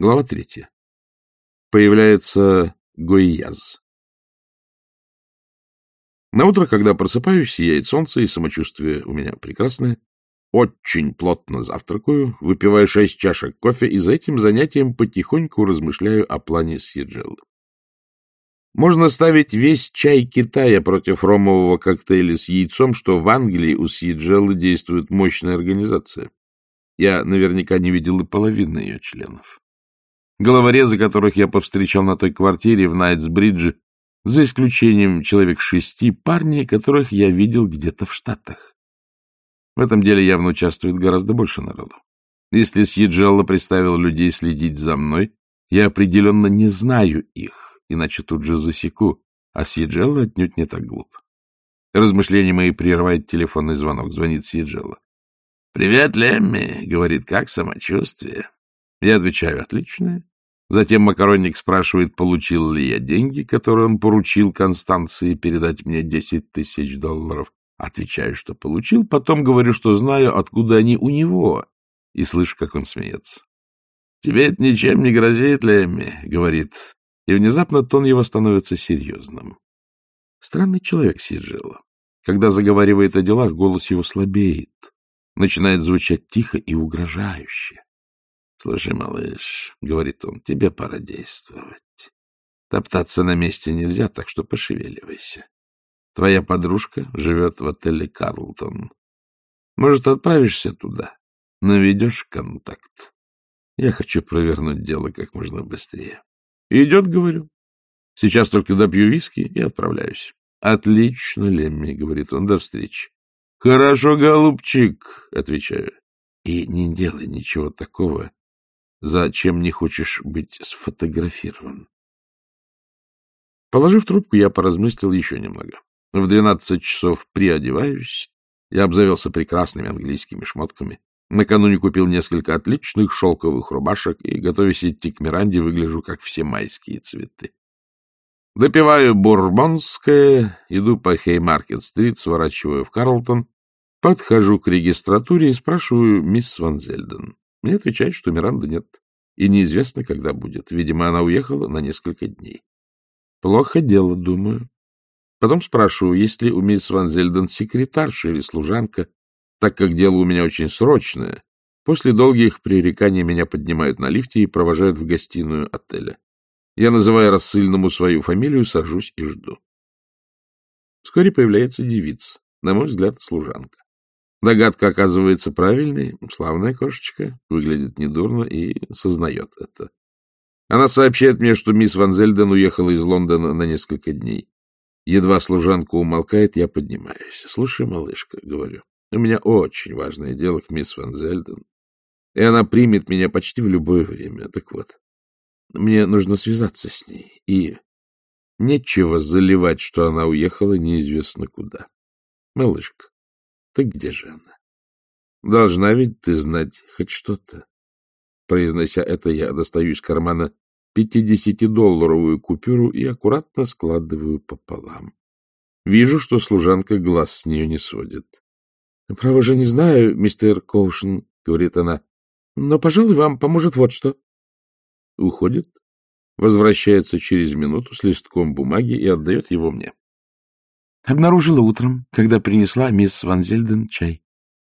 Глава третья. Появляется Гойяз. На утро, когда просыпаюсь, сияет солнце, и самочувствие у меня прекрасное, очень плотно завтракаю, выпиваю шесть чашек кофе, и за этим занятием потихоньку размышляю о плане Сьеджеллы. Можно ставить весь чай Китая против ромового коктейля с яйцом, что в Англии у Сьеджеллы действует мощная организация. Я наверняка не видел и половины ее членов. Головорезы, которых я повстречал на той квартире в Найтсбридже, за исключением человек шести, парни, которых я видел где-то в Штатах. В этом деле явно участвует гораздо больше народу. Если Сьеджелла представил людей следить за мной, я определенно не знаю их, иначе тут же засеку, а Сьеджелла отнюдь не так глуп. Размышления мои прерывает телефонный звонок. Звонит Сьеджелла. — Привет, Лемми, — говорит, — как самочувствие? Я отвечаю, отличное. Затем Макаронник спрашивает, получил ли я деньги, которые он поручил Констанции передать мне десять тысяч долларов. Отвечаю, что получил, потом говорю, что знаю, откуда они у него, и слышу, как он смеется. — Тебе это ничем не грозит, Лемми, — говорит, и внезапно тон его становится серьезным. Странный человек Сиджела. Когда заговаривает о делах, голос его слабеет, начинает звучать тихо и угрожающе. — Слушай, малыш, — говорит он, — тебе пора действовать. Топтаться на месте нельзя, так что пошевеливайся. Твоя подружка живет в отеле «Карлтон». Может, отправишься туда, наведешь контакт. Я хочу провернуть дело как можно быстрее. Идет, говорю. Сейчас только допью виски и отправляюсь. Отлично, Лемми, — говорит он, — до встречи. Хорошо, голубчик, — отвечаю. И не делай ничего такого, Зачем не хочешь быть сфотографирован? Положив трубку, я поразмыслил еще немного. В двенадцать часов приодеваюсь. Я обзавелся прекрасными английскими шмотками. Накануне купил несколько отличных шелковых рубашек и, готовясь идти к Миранде, выгляжу как все майские цветы. Допиваю бурбонское, иду по Хеймаркет-стрит, сворачиваю в Карлтон, подхожу к регистратуре и спрашиваю мисс Ван Зельден. Мне отвечают, что Миранды нет, и неизвестно, когда будет. Видимо, она уехала на несколько дней. Плохо дело, думаю. Потом спрашиваю, есть ли у мисс Ван Зельден секретарша или служанка, так как дело у меня очень срочное. После долгих пререканий меня поднимают на лифте и провожают в гостиную отеля. Я называю рассыльному свою фамилию, сажусь и жду. Вскоре появляется девица, на мой взгляд, служанка. Догадка оказывается правильной. Славная кошечка, выглядит недурно и сознает это. Она сообщает мне, что мисс Ван Зельден уехала из Лондона на несколько дней. Едва служанка умолкает, я поднимаюсь. — Слушай, малышка, — говорю, — у меня очень важное дело к мисс Ван Зельден, и она примет меня почти в любое время. Так вот, мне нужно связаться с ней, и нечего заливать, что она уехала неизвестно куда. Малышка, так где же она? Должна ведь ты знать хоть что-то. Произнося это, я достаю из кармана пятидесятидолларовую купюру и аккуратно складываю пополам. Вижу, что служанка глаз с нее не сводит. — Право же не знаю, мистер Коушен, — говорит она, — но, пожалуй, вам поможет вот что. Уходит, возвращается через минуту с листком бумаги и отдает его мне. Обнаружила утром, когда принесла мисс Ван Зельден чай.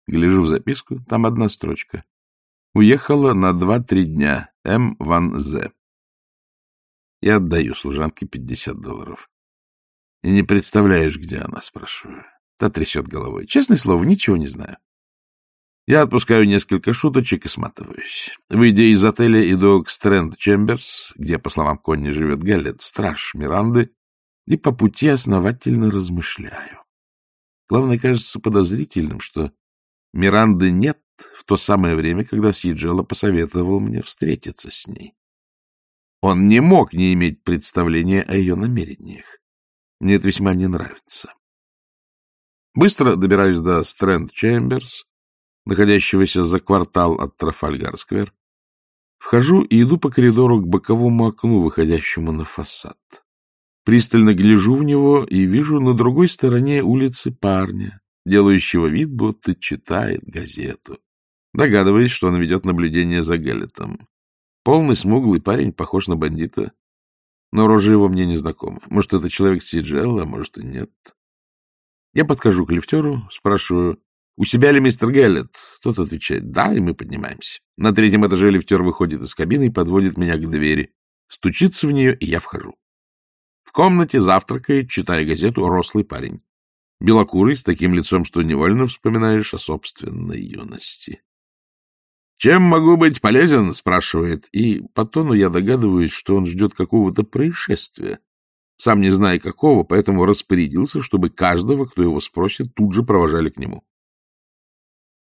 Гляжу в записку, там одна строчка. Уехала на два-три дня. М. Ван З. Я отдаю служанке пятьдесят долларов. И не представляешь, где она, спрашиваю. Та трясет головой. Честное слово, ничего не знаю. Я отпускаю несколько шуточек и сматываюсь. Выйдя из отеля, иду к Стрэнд Чемберс, где, по словам Конни, живет Галлет, страж Миранды, и по пути основательно размышляю. Главное, кажется подозрительным, что Миранды нет в то самое время, когда Сиджела посоветовал мне встретиться с ней. Он не мог не иметь представления о ее намерениях. Мне это весьма не нравится. Быстро добираюсь до Стрэнд Чемберс, находящегося за квартал от Трафальгар-сквер. Вхожу и иду по коридору к боковому окну, выходящему на фасад. Пристально гляжу в него и вижу на другой стороне улицы парня, делающего вид, будто читает газету. Догадываюсь, что он ведет наблюдение за Гэллетом. Полный смуглый парень, похож на бандита. Но рожа его мне не знакома. Может, это человек с Сиджелл, а может и нет. Я подхожу к лифтеру, спрашиваю, у себя ли мистер Геллет? Тот отвечает, да, и мы поднимаемся. На третьем этаже лифтер выходит из кабины и подводит меня к двери. Стучится в нее, и я вхожу. В комнате завтракает, читая газету, рослый парень. Белокурый, с таким лицом, что невольно вспоминаешь о собственной юности. «Чем могу быть полезен?» — спрашивает, и по тону я догадываюсь, что он ждет какого-то происшествия. Сам не зная какого, поэтому распорядился, чтобы каждого, кто его спросит, тут же провожали к нему.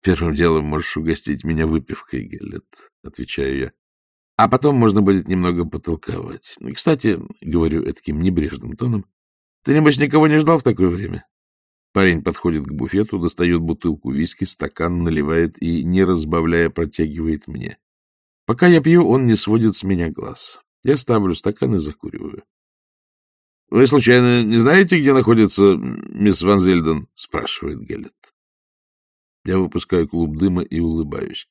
«Первым делом можешь угостить меня выпивкой, Геллет», — отвечаю я. «А потом можно будет немного потолковать. Кстати, — говорю таким небрежным тоном, — ты, небось, никого не ждал в такое время?» Парень подходит к буфету, достает бутылку виски, стакан наливает и, не разбавляя, протягивает мне. Пока я пью, он не сводит с меня глаз. Я ставлю стакан и закуриваю. — Вы, случайно, не знаете, где находится мисс Ван Зельден? — спрашивает Геллет. Я выпускаю клуб дыма и улыбаюсь. —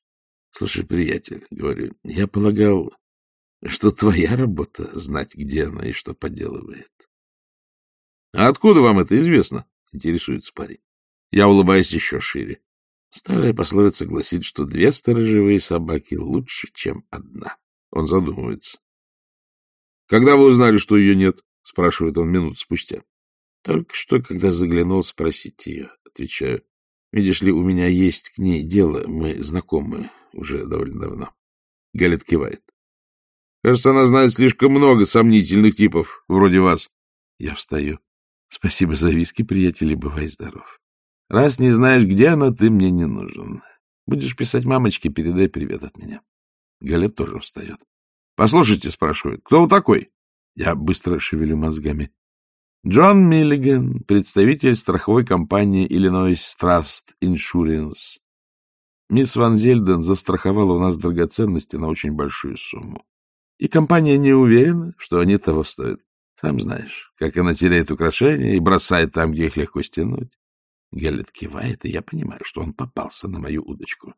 Слушай, приятель, — говорю, — я полагал, что твоя работа — знать, где она и что поделывает. — А откуда вам это известно? — интересуется парень. Я улыбаюсь еще шире. Старая пословица гласит, что две сторожевые собаки лучше, чем одна. Он задумывается. — Когда вы узнали, что ее нет? — спрашивает он минут спустя. — Только что, когда заглянул спросить ее, — отвечаю. Видишь ли, у меня есть к ней дело, мы знакомы уже довольно давно. Галет кивает. — Кажется, она знает слишком много сомнительных типов, вроде вас. Я встаю. Спасибо за виски, приятели, бывай здоров. Раз не знаешь, где она, ты мне не нужен. Будешь писать мамочке, передай привет от меня. Галет тоже встает. — Послушайте, — спрашивает, — кто вы такой? Я быстро шевелю мозгами. Джон Миллиган, представитель страховой компании Illinois Trust Insurance. Мисс Ван Зельден застраховала у нас драгоценности на очень большую сумму. И компания не уверена, что они того стоят. Сам знаешь, как она теряет украшения и бросает там, где их легко стянуть. Геллет кивает, и я понимаю, что он попался на мою удочку.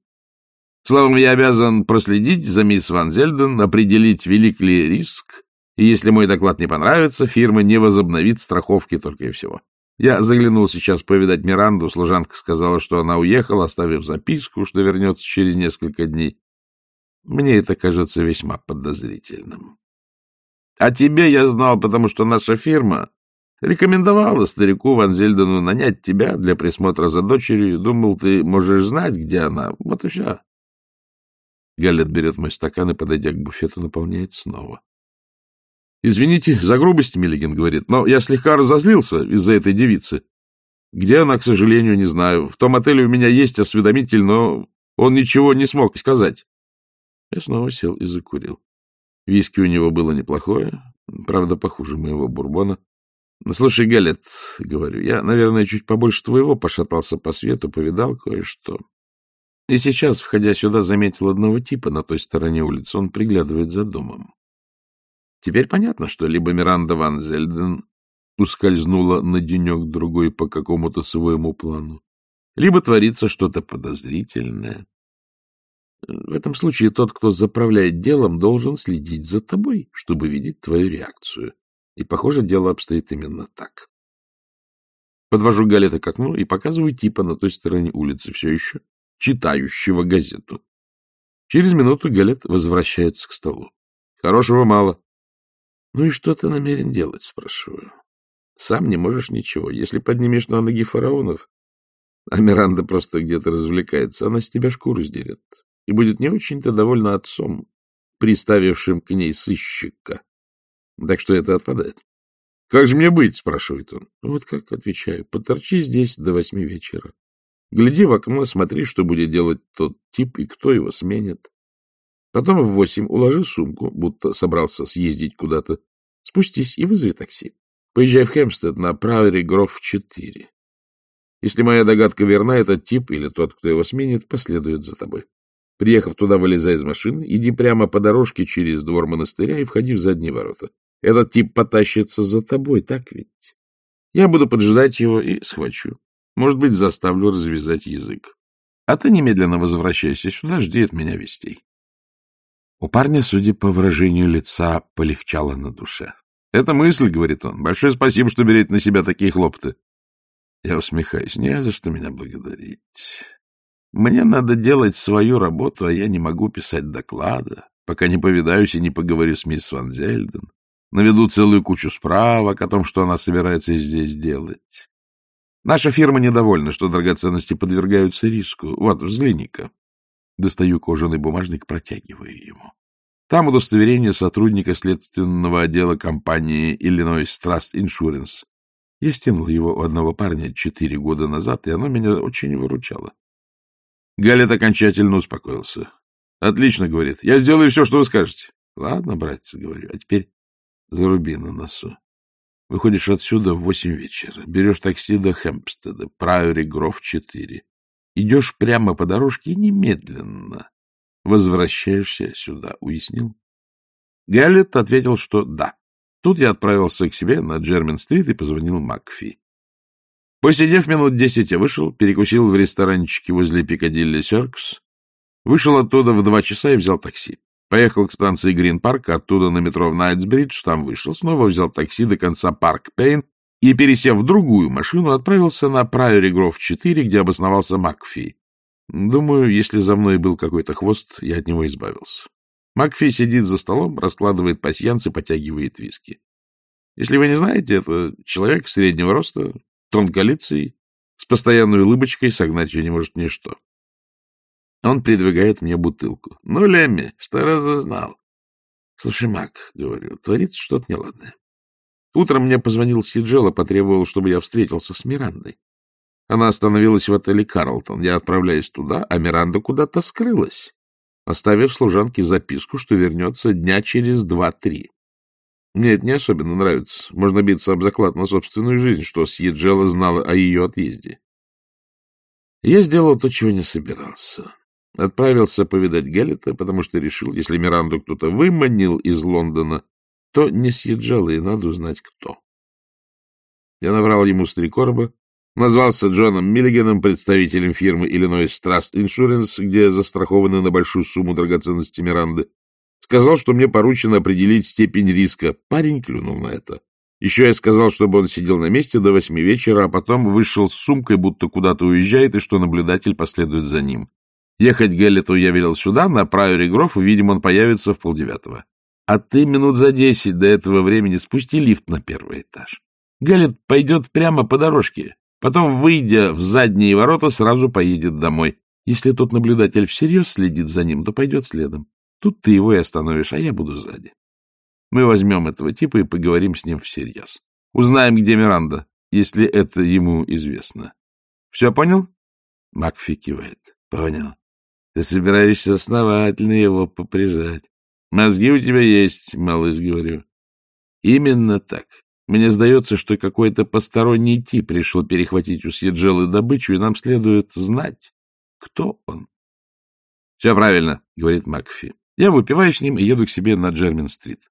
Словом, я обязан проследить за мисс Ван Зельден, определить, велик ли риск, и если мой доклад не понравится, фирма не возобновит страховки только и всего. Я заглянул сейчас повидать Миранду, служанка сказала, что она уехала, оставив записку, что вернется через несколько дней. Мне это кажется весьма подозрительным. А тебе я знал, потому что наша фирма рекомендовала старику Ван Зельдену нанять тебя для присмотра за дочерью. Думал, ты можешь знать, где она. Вот и все. Галлет берет мой стакан и, подойдя к буфету, наполняет снова. — Извините за грубость, Миллиген говорит, но я слегка разозлился из-за этой девицы. Где она, к сожалению, не знаю. В том отеле у меня есть осведомитель, но он ничего не смог сказать. Я снова сел и закурил. Виски у него было неплохое, правда, похуже моего бурбона. — Слушай, Галет, — говорю, — я, наверное, чуть побольше твоего пошатался по свету, повидал кое-что. И сейчас, входя сюда, заметил одного типа на той стороне улицы. Он приглядывает за домом. Теперь понятно, что либо Миранда Ван Зельден ускользнула на денек-другой по какому-то своему плану, либо творится что-то подозрительное. В этом случае тот, кто заправляет делом, должен следить за тобой, чтобы видеть твою реакцию. И, похоже, дело обстоит именно так. Подвожу Галета к окну и показываю типа на той стороне улицы, все еще читающего газету. Через минуту Галет возвращается к столу. Хорошего мало. — Ну и что ты намерен делать, спрашиваю. Сам не можешь ничего. Если поднимешь на ноги фараонов, а Миранда просто где-то развлекается, она с тебя шкуру сдерет и будет не очень-то довольна отцом, приставившим к ней сыщика. Так что это отпадает. — Как же мне быть? — спрашивает он. — Вот как, отвечаю. Поторчи здесь до восьми вечера. Гляди в окно, смотри, что будет делать тот тип и кто его сменит. Потом в восемь уложи сумку, будто собрался съездить куда-то. Спустись и вызови такси. Поезжай в Хемстед на Прауэри Гроф 4. Если моя догадка верна, этот тип или тот, кто его сменит, последует за тобой. Приехав туда, вылезай из машины, иди прямо по дорожке через двор монастыря и входи в задние ворота. Этот тип потащится за тобой, так ведь? Я буду поджидать его и схвачу. Может быть, заставлю развязать язык. А ты немедленно возвращайся сюда, жди от меня вестей. У парня, судя по выражению лица, полегчало на душе. — Это мысль, — говорит он. — Большое спасибо, что берете на себя такие хлопоты. Я усмехаюсь. Не за что меня благодарить. Мне надо делать свою работу, а я не могу писать доклада, пока не повидаюсь и не поговорю с мисс Ван Зельден. Наведу целую кучу справок о том, что она собирается здесь делать. Наша фирма недовольна, что драгоценности подвергаются риску. Вот, взгляни-ка. Достаю кожаный бумажник, протягиваю ему. Там удостоверение сотрудника следственного отдела компании Illinois Trust Insurance. Я стянул его у одного парня четыре года назад, и оно меня очень выручало. Галет окончательно успокоился. — Отлично, — говорит. — Я сделаю все, что вы скажете. — Ладно, братец, — говорю. — А теперь заруби на носу. Выходишь отсюда в восемь вечера, берешь такси до Хэмпстеда, Прайори Гров 4. Идешь прямо по дорожке и немедленно возвращаешься сюда. Уяснил? Галлет ответил, что да. Тут я отправился к себе на Джермен-стрит и позвонил Макфи. Посидев минут десять, я вышел, перекусил в ресторанчике возле Пикадилли Серкс, вышел оттуда в два часа и взял такси. Поехал к станции Грин-парк, оттуда на метро в Найтсбридж, там вышел, снова взял такси до конца Парк-Лейн и, пересев в другую машину, отправился на Прайори Гров 4, где обосновался Макфи. Думаю, если за мной был какой-то хвост, я от него избавился. Макфи сидит за столом, раскладывает пасьянцы, потягивает виски. Если вы не знаете, это человек среднего роста, тонколицый, с постоянной улыбочкой, согнать ее не может ничто. Он придвигает мне бутылку. — Ну, Лемми, что разузнал? — Слушай, Мак, — говорю, — творится что-то неладное. Утром мне позвонил Сиджела, потребовал, чтобы я встретился с Мирандой. Она остановилась в отеле «Карлтон». Я отправляюсь туда, а Миранда куда-то скрылась, оставив служанке записку, что вернется дня через два-три. Мне это не особенно нравится. Можно биться об заклад на собственную жизнь, что Сьеджела знала о ее отъезде. Я сделал то, чего не собирался. Отправился повидать Геллета, потому что решил, если Миранду кто-то выманил из Лондона, то не съезжал, и надо узнать, кто. Я наврал ему с три короба, назвался Джоном Миллиганом, представителем фирмы Illinois Trust Insurance, где застрахованы на большую сумму драгоценности Миранды. Сказал, что мне поручено определить степень риска. Парень клюнул на это. Еще я сказал, чтобы он сидел на месте до восьми вечера, а потом вышел с сумкой, будто куда-то уезжает, и что наблюдатель последует за ним. Ехать Геллету я велел сюда, на прайоре Гроф, видимо, он появится в полдевятого. А ты минут за десять до этого времени спусти лифт на первый этаж. Галлет пойдет прямо по дорожке, потом, выйдя в задние ворота, сразу поедет домой. Если тот наблюдатель всерьез следит за ним, то пойдет следом. Тут ты его и остановишь, а я буду сзади. Мы возьмем этого типа и поговорим с ним всерьез. Узнаем, где Миранда, если это ему известно. Все понял? Макфи кивает. Понял. Ты собираешься основательно его поприжать. Мозги у тебя есть, малыш, говорю. Именно так. Мне сдается, что какой-то посторонний тип решил перехватить у Сьеджелы добычу, и нам следует знать, кто он. — Все правильно, — говорит Макфи. Я выпиваю с ним и еду к себе на Джермин-стрит.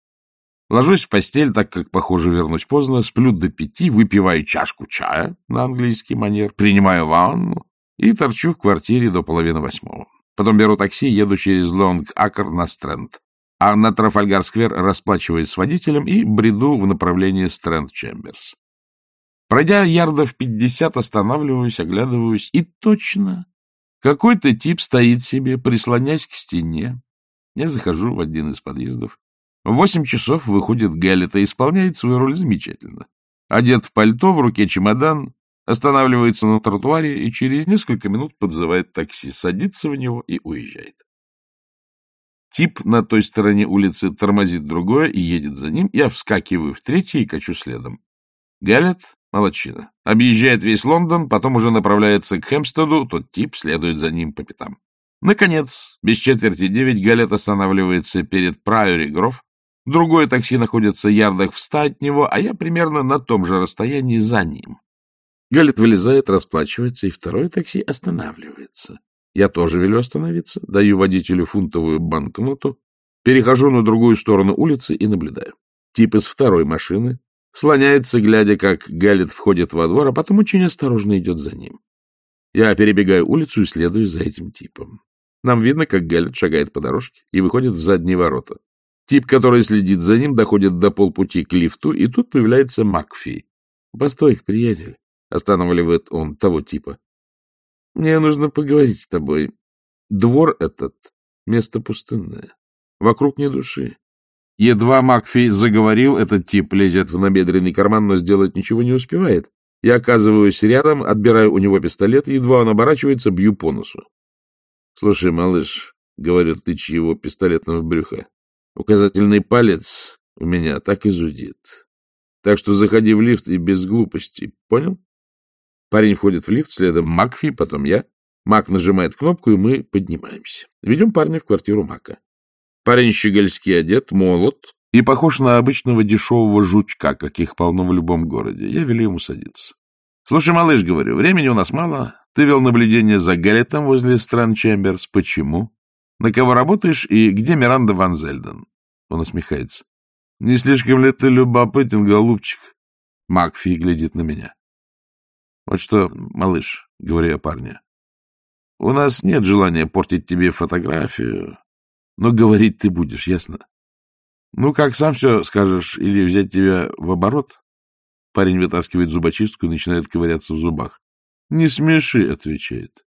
Ложусь в постель, так как, похоже, вернусь поздно, сплю до пяти, выпиваю чашку чая на английский манер, принимаю ванну и торчу в квартире до половины восьмого. Потом беру такси, еду через Лонг-Акр на Стрэнд, а на Трафальгар-сквер расплачиваюсь с водителем и бреду в направлении Стрэнд-Чемберс. Пройдя ярдов пятьдесят, останавливаюсь, оглядываюсь, и точно какой-то тип стоит себе, прислонясь к стене. Я захожу в один из подъездов. В восемь часов выходит Галлет и исполняет свою роль замечательно. Одет в пальто, в руке чемодан, останавливается на тротуаре и через несколько минут подзывает такси, садится в него и уезжает. Тип на той стороне улицы тормозит другое и едет за ним. Я вскакиваю в третий и качу следом. Галлет — молодчина. Объезжает весь Лондон, потом уже направляется к Хемстеду, тот тип следует за ним по пятам. Наконец, без четверти девять Галет останавливается перед Прайори Гров. Другое такси находится ярдах в ста от него, а я примерно на том же расстоянии за ним. Галет вылезает, расплачивается, и второе такси останавливается. Я тоже велю остановиться, даю водителю фунтовую банкноту, перехожу на другую сторону улицы и наблюдаю. Тип из второй машины слоняется, глядя, как Галет входит во двор, а потом очень осторожно идет за ним. Я перебегаю улицу и следую за этим типом. Нам видно, как Галлет шагает по дорожке и выходит в задние ворота. Тип, который следит за ним, доходит до полпути к лифту, и тут появляется Макфи. — Постой, приятель, — останавливает он того типа. — Мне нужно поговорить с тобой. Двор этот — место пустынное. Вокруг ни души. Едва Макфи заговорил, этот тип лезет в набедренный карман, но сделать ничего не успевает. Я оказываюсь рядом, отбираю у него пистолет, едва он оборачивается, бью по носу. — Слушай, малыш, — говорю, тычь его пистолетом в брюхо, — указательный палец у меня так и зудит. Так что заходи в лифт и без глупостей, понял? Парень входит в лифт, следом Макфи, потом я. Мак нажимает кнопку, и мы поднимаемся. Ведем парня в квартиру Мака. Парень щегольски одет, молод и похож на обычного дешевого жучка, каких полно в любом городе. Я велю ему садиться. — Слушай, малыш, — говорю, — времени у нас мало. Ты вел наблюдение за Гарретом возле стран Чемберс. Почему? На кого работаешь и где Миранда Ван Зельден? Он усмехается. — Не слишком ли ты любопытен, голубчик? Макфи глядит на меня. — Вот что, малыш, — говорю я парню, — у нас нет желания портить тебе фотографию, но говорить ты будешь, ясно? Ну, как сам все скажешь, или взять тебя в оборот? Парень вытаскивает зубочистку и начинает ковыряться в зубах. Не смеши, отвечает.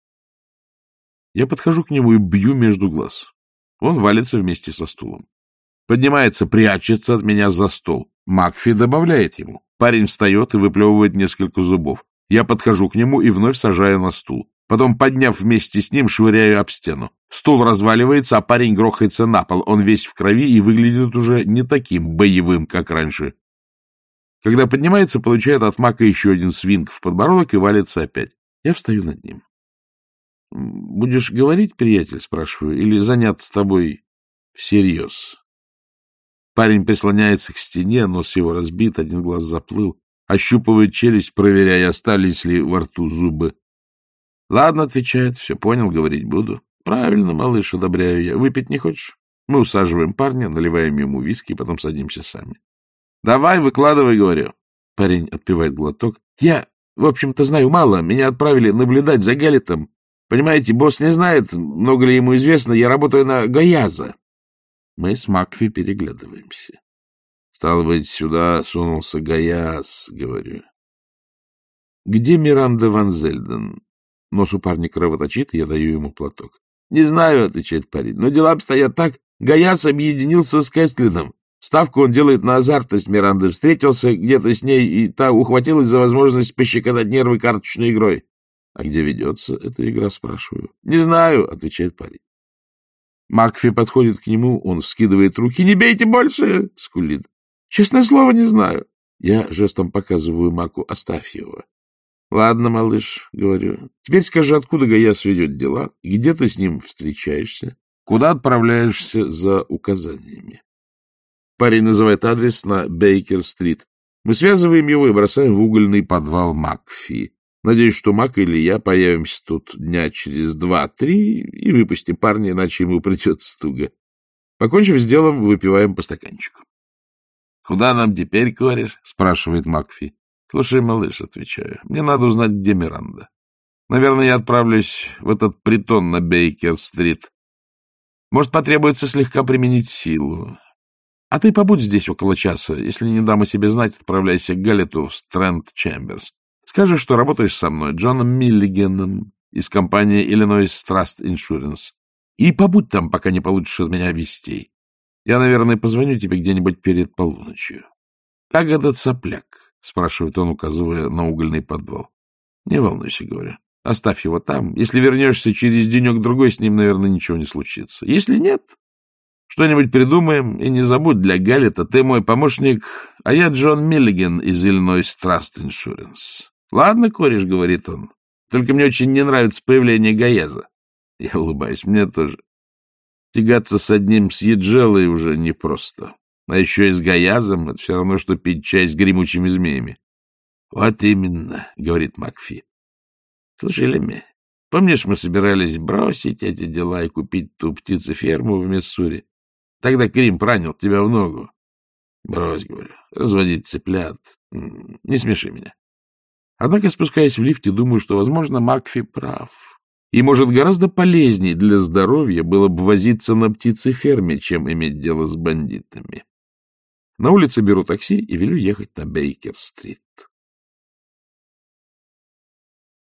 Я подхожу к нему и бью между глаз. Он валится вместе со стулом. Поднимается, прячется от меня за стол. Макфи добавляет ему. Парень встает и выплевывает несколько зубов. Я подхожу к нему и вновь сажаю на стул. Потом, подняв вместе с ним, швыряю об стену. Стул разваливается, а парень грохается на пол. Он весь в крови и выглядит уже не таким боевым, как раньше. Когда поднимается, получает от мака еще один свинг в подбородок и валится опять. Я встаю над ним. — Будешь говорить, приятель, спрашиваю, или занят с тобой всерьез? Парень прислоняется к стене, нос его разбит, один глаз заплыл, ощупывает челюсть, проверяя, остались ли во рту зубы. Ладно, отвечает, все понял, говорить буду. Правильно, малыш, одобряю я. Выпить не хочешь? Мы усаживаем парня, наливаем ему виски, потом садимся сами. Давай, выкладывай, говорю. Парень отпивает глоток. Я, в общем-то, знаю мало. Меня отправили наблюдать за Галлетом. Понимаете, босс не знает, много ли ему известно. Я работаю на Гаяза. Мы с Макфи переглядываемся. Стало быть, сюда сунулся Гаяз, говорю. Где Миранда Ван Зельден? Нос парня кровоточит, я даю ему платок. — Не знаю, — отвечает парень, — но дела обстоят так. Гаяс объединился с Кэстлином. Ставку он делает на азартность Миранды. Встретился где-то с ней, и та ухватилась за возможность пощекотать нервы карточной игрой. — А где ведется эта игра, спрашиваю. — Не знаю, — отвечает парень. Макфи подходит к нему, он вскидывает руки. — Не бейте больше! — скулит. — Честное слово, не знаю. Я жестом показываю Маку, оставь его. — Ладно, малыш, — говорю. — Теперь скажи, откуда Гаяс ведет дела, где ты с ним встречаешься, куда отправляешься за указаниями. Парень называет адрес на Бейкер-стрит. Мы связываем его и бросаем в угольный подвал Макфи. Надеюсь, что Мак или я появимся тут дня через два-три и выпустим парня, иначе ему придется туго. Покончив с делом, выпиваем по стаканчику. — Куда нам теперь, говоришь? — спрашивает Макфи. — Слушай, малыш, — отвечаю, — мне надо узнать, где Миранда. Наверное, я отправлюсь в этот притон на Бейкер-стрит. Может, потребуется слегка применить силу. А ты побудь здесь около часа. Если не дам о себе знать, отправляйся к Галлету в Стрэнд Чемберс. Скажи, что работаешь со мной, Джоном Миллигеном из компании Illinois Trust Insurance. И побудь там, пока не получишь от меня вестей. Я, наверное, позвоню тебе где-нибудь перед полуночью. Как этот сопляк? — спрашивает он, указывая на угольный подвал. — Не волнуйся, говорю. Оставь его там. Если вернешься через денек-другой, с ним, наверное, ничего не случится. Если нет, что-нибудь придумаем. И не забудь, для Галлета ты мой помощник, а я Джон Миллиган из Illinois Trust Insurance. Ладно, кореш, — говорит он, — только мне очень не нравится появление Гаяза. Я улыбаюсь, мне тоже. Тягаться с одним с Еджелой уже непросто. А еще и с Гаязом — это все равно, что пить чай с гремучими змеями. — Вот именно, — говорит Макфи. — Слушай, Лемми, помнишь, мы собирались бросить эти дела и купить ту птицеферму в Миссури? Тогда Крим пронял тебя в ногу. Брось, говорю, разводить цыплят. Не смеши меня. Однако, спускаясь в лифте, думаю, что, возможно, Макфи прав. И, может, гораздо полезнее для здоровья было бы возиться на птицеферме, чем иметь дело с бандитами. На улице беру такси и велю ехать на Бейкер-стрит.